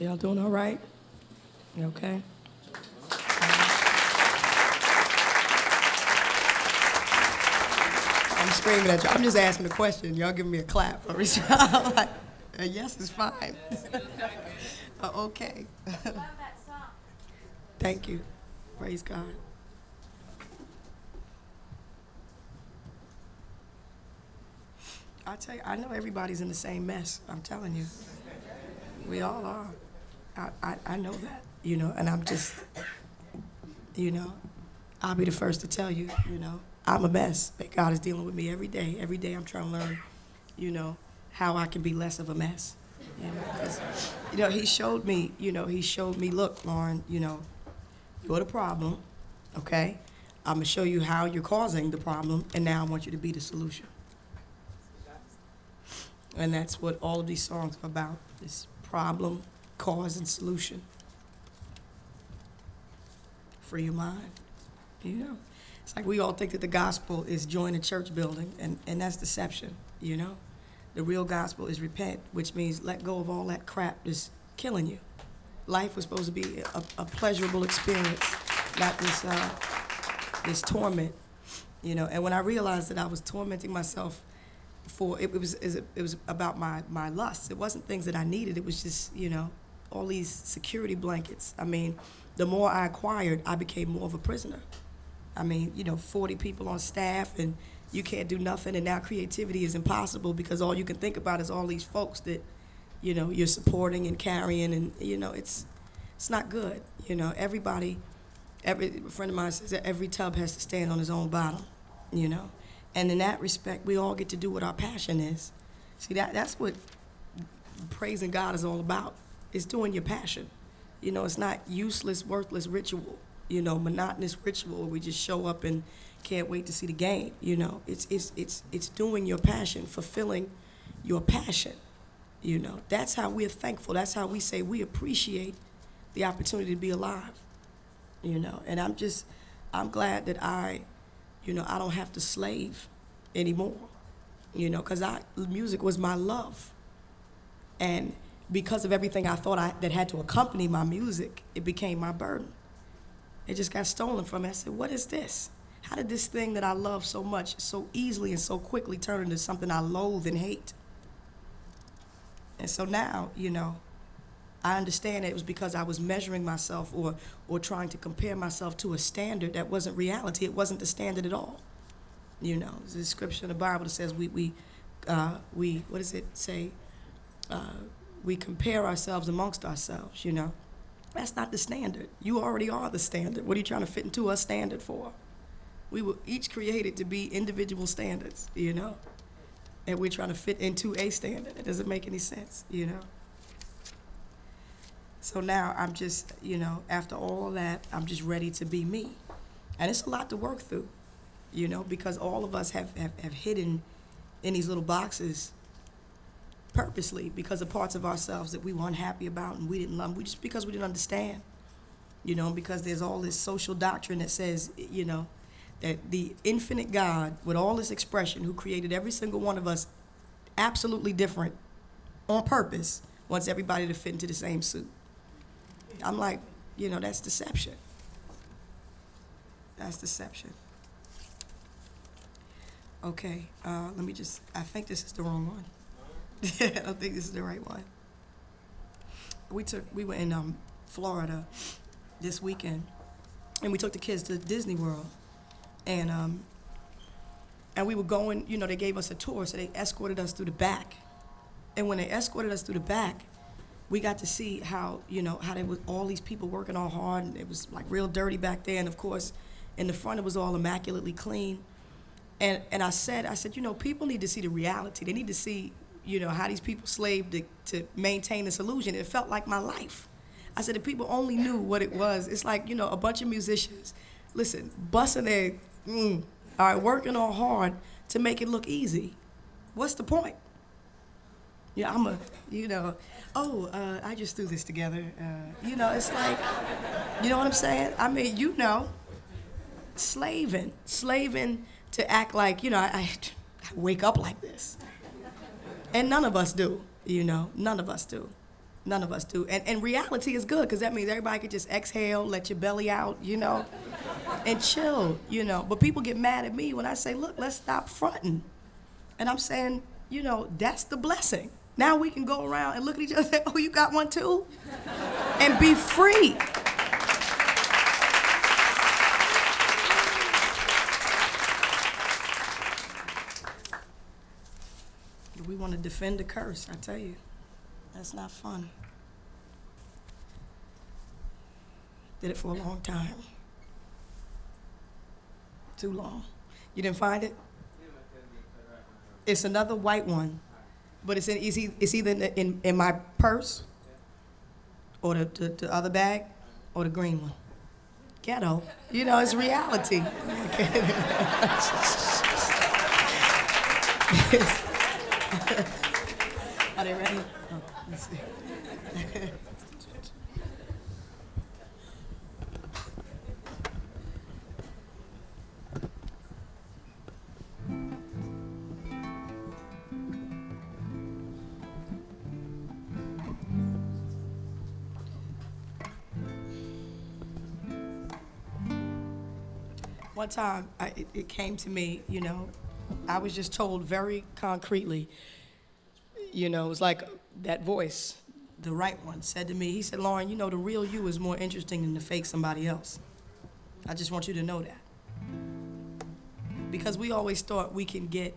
Y'all doing all right? You okay? I'm screaming at you. I'm just asking a question. Y'all giving me a clap for me. I'm like, a yes is fine. Uh, okay. Thank you. Praise God. I tell you, I know everybody's in the same mess. I'm telling you. We all are. I, I, know that, you know, and I'm just, you know, I'll be the first to tell you, you know, I'm a mess. But God is dealing with me every day. Every day I'm trying to learn, you know, how I can be less of a mess. You know, you know, he showed me, you know, he showed me, look, Lauryn, you know, you're the problem, okay? I'm gonna show you how you're causing the problem, and now I want you to be the solution. And that's what all of these songs are about, this problem, cause, and solution. Free your mind, you know? It's like we all think that the gospel is join a church building, and, and that's deception, you know? The real gospel is repent, which means let go of all that crap that's killing you. Life was supposed to be a, a pleasurable experience, not this, uh, this torment, you know? And when I realized that I was tormenting myself for it, was it was about my my lust. It wasn't things that I needed. It was just you know all these security blankets. I mean, the more I acquired, I became more of a prisoner. I mean, you know, 40 people on staff and you can't do nothing and now creativity is impossible because all you can think about is all these folks that you know you're supporting and carrying and you know it's it's not good. You know, everybody every friend of mine says that every tub has to stand on his own bottom, you know. And in that respect, we all get to do what our passion is. See, that, that's what praising God is all about. It's doing your passion. You know, it's not useless, worthless ritual, you know, monotonous ritual we just show up and can't wait to see the game. You know, it's, it's, it's, it's doing your passion, fulfilling your passion. You know, that's how we're thankful. That's how we say we appreciate the opportunity to be alive. You know, and I'm just, I'm glad that I you know, I don't have to slave anymore, you know, because I music was my love, and because of everything I thought I that had to accompany my music, it became my burden. It just got stolen from me. I said, "What is this? How did this thing that I love so much, so easily and so quickly, turn into something I loathe and hate?" And so now, you know, I understand it was because I was measuring myself or, or trying to compare myself to a standard that wasn't reality. It wasn't the standard at all. You know, a scripture in the Bible that says we, we, uh, we what does it say? Uh, we compare ourselves amongst ourselves, you know. That's not the standard. You already are the standard. What are you trying to fit into a standard for? We were each created to be individual standards, you know. And we're trying to fit into a standard. It doesn't make any sense, you know. So now I'm just, you know, after all that, I'm just ready to be me. And it's a lot to work through, you know, because all of us have, have, have hidden in these little boxes purposely because of parts of ourselves that we were unhappy about and we didn't love, we just because we didn't understand, you know, because there's all this social doctrine that says, you know, that the infinite God, with all this expression, who created every single one of us absolutely different on purpose, wants everybody to fit into the same suit. I'm like, you know, that's deception. That's deception. Okay, uh, let me just, I think this is the wrong one. I don't think this is the right one. We took, we were in um, Florida this weekend, and we took the kids to Disney World, and um, and we were going. You know, they gave us a tour, so they escorted us through the back, and when they escorted us through the back, we got to see how you know how there was all these people working all hard and it was like real dirty back there and of course in the front it was all immaculately clean and and i said i said you know people need to see the reality they need to see you know how these people slaved to, to maintain this illusion it felt like my life i said if people only knew what it was it's like you know a bunch of musicians listen busting their mm, all right working all hard to make it look easy what's the point yeah, I'm a, you know, oh, uh, I just threw this together. Uh, you know, it's like, you know what I'm saying? I mean, you know, slaving, slaving to act like, you know, I, I wake up like this. And none of us do, you know, none of us do. None of us do. And, and reality is good because that means everybody could just exhale, let your belly out, you know, and chill, you know. But people get mad at me when I say, look, let's stop fronting. And I'm saying, you know, that's the blessing. Now we can go around and look at each other and say, oh, you got one too? And be free. Want to defend the curse, I tell you. That's not fun. Did it for a long time. Too long. You didn't find it? It's another white one, but it's in it's it's either in, in, in my purse, or the, the the other bag, or the green one. Ghetto, you know, it's reality. Are they ready? Oh, let's see. One time, I, it, it came to me, you know, I was just told very concretely, you know, it was like that voice, the right one, said to me, he said, Lauryn, you know, the real you is more interesting than the fake somebody else. I just want you to know that. Because we always thought we can get,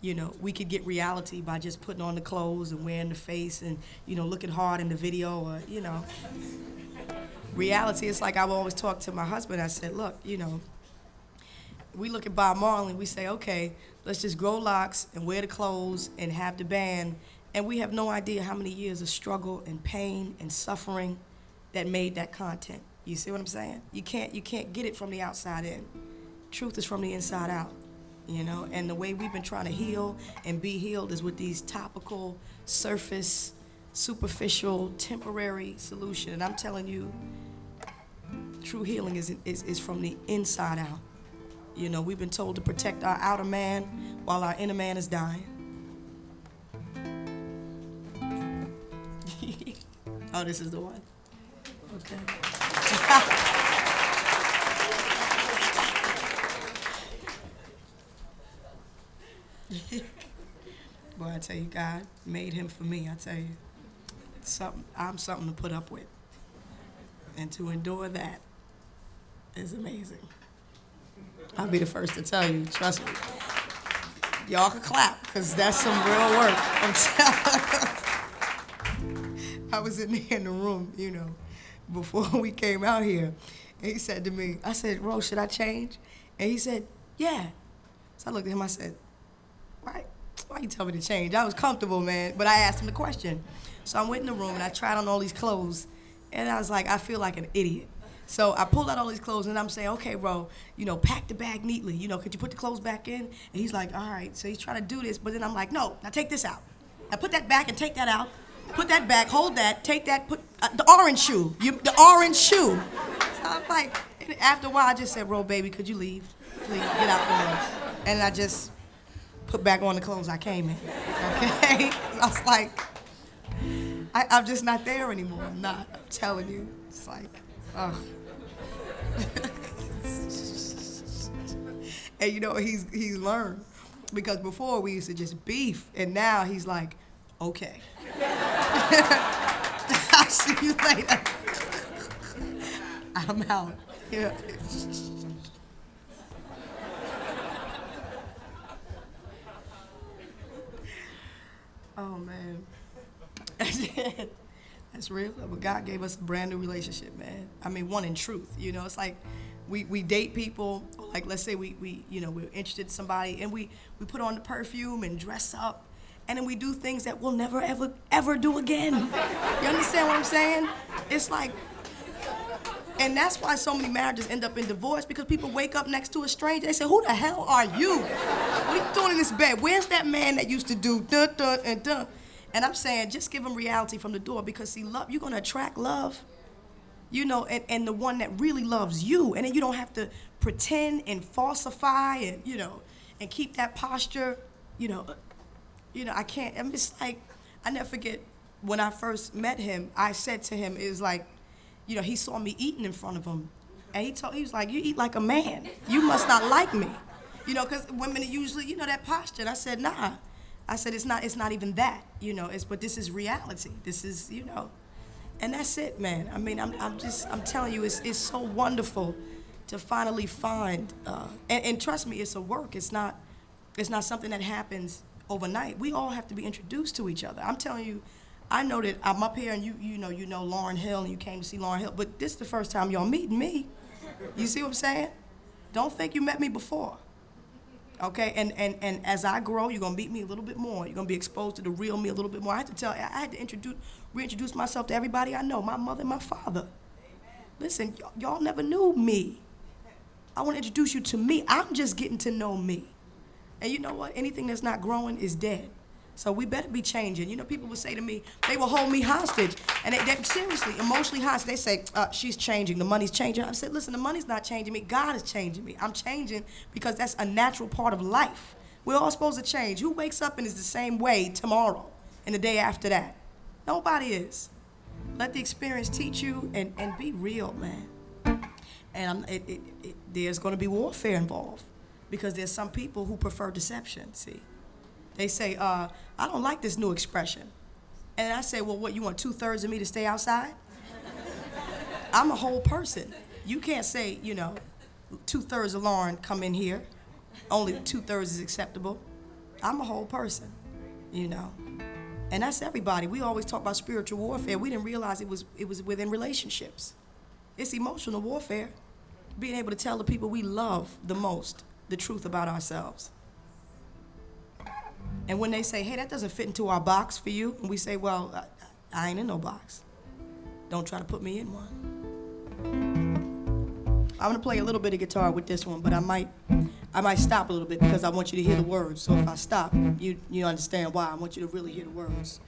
you know, we could get reality by just putting on the clothes and wearing the face and, you know, looking hard in the video or, you know. Reality, it's like I would always talk to my husband. I said, look, you know, we look at Bob Marley we say, okay, let's just grow locks and wear the clothes and have the band. And we have no idea how many years of struggle and pain and suffering that made that content. You see what I'm saying? You can't you can't get it from the outside in. Truth is from the inside out. You know, and the way we've been trying to heal and be healed is with these topical, surface, superficial, temporary solution. And I'm telling you, true healing is, is, is from the inside out. You know, we've been told to protect our outer man while our inner man is dying. oh, this is the one. Okay. Boy, I tell you, God made him for me. I tell you, something. I'm something to put up with, and to endure that is amazing. I'll be the first to tell you. Trust me. Y'all can clap, because that's some real work. I'm telling I was in there in the room, you know, before we came out here. And he said to me, I said, Rose, should I change? And he said, yeah. So I looked at him, I said, why, why you tell me to change? I was comfortable, man. But I asked him the question. So I went in the room and I tried on all these clothes. And I was like, I feel like an idiot. So I pulled out all these clothes and I'm saying, okay, bro, you know, pack the bag neatly. You know, could you put the clothes back in? And he's like, all right. So he's trying to do this, but then I'm like, no, now take this out. Now put that back and take that out. Put that back, hold that, take that, put uh, the orange shoe, you, the orange shoe. So I'm like, after a while, I just said, bro, baby, could you leave? Please, get out the room. And I just put back on the clothes I came in. Okay? I was like, I, I'm just not there anymore. I'm not. I'm telling you. It's like, Oh. ugh. and you know he's he's learned because before we used to just beef, and now he's like, okay. I'll see you later. I'm out. Yeah. Oh man. That's real. But God gave us a brand new relationship, man. I mean, one in truth. You know, it's like we, we date people, like let's say we, we you know, we're interested in somebody and we, we put on the perfume and dress up and then we do things that we'll never ever ever do again. You understand what I'm saying? It's like and that's why so many marriages end up in divorce because people wake up next to a stranger. They say, Who the hell are you? What are you doing in this bed? Where's that man that used to do dun dun and dun? And I'm saying, just give them reality from the door because see, love, you're gonna attract love. You know, and, and the one that really loves you. And then you don't have to pretend and falsify and, you know, and keep that posture, you know. You know, I can't, I'm just like, I never forget when I first met him, I said to him, it was like, you know, he saw me eating in front of him. And he told, he was like, you eat like a man. You must not like me. You know, because women are usually, you know, that posture. And I said, nah. I said, it's not, it's not even that, you know, it's, but this is reality. This is, you know, and that's it, man. I mean, I'm, I'm just, I'm telling you, it's, it's so wonderful to finally find, uh, and, and trust me, it's a work. It's not, it's not something that happens overnight. We all have to be introduced to each other. I'm telling you, I know that I'm up here and you, you know, you know Lauryn Hill and you came to see Lauryn Hill, but this is the first time y'all meeting me. You see what I'm saying? Don't think you met me before. Okay, and, and, and as I grow, you're gonna meet me a little bit more. You're gonna be exposed to the real me a little bit more. I had to tell, I had to introduce, reintroduce myself to everybody I know, my mother and my father. Listen, y- y'all never knew me. I want to introduce you to me. I'm just getting to know me. And you know what? Anything that's not growing is dead. So we better be changing. You know, people will say to me, they will hold me hostage. And they, they seriously, emotionally hostage. They say, uh, she's changing. The money's changing. I said, listen, the money's not changing me. God is changing me. I'm changing because that's a natural part of life. We're all supposed to change. Who wakes up and is the same way tomorrow and the day after that? Nobody is. Let the experience teach you and, and be real, man and it, it, it, there's going to be warfare involved because there's some people who prefer deception. See, they say, uh, "I don't like this new expression," and I say, "Well, what you want two thirds of me to stay outside?" I'm a whole person. You can't say, you know, two thirds of Lauryn come in here. Only two thirds is acceptable. I'm a whole person, you know. And that's everybody. We always talk about spiritual warfare. We didn't realize it was it was within relationships. It's emotional warfare. Being able to tell the people we love the most the truth about ourselves. And when they say, hey, that doesn't fit into our box for you, and we say, well, I, I ain't in no box. Don't try to put me in one. I'm gonna play a little bit of guitar with this one, but I might, I might stop a little bit because I want you to hear the words. So if I stop, you you understand why. I want you to really hear the words.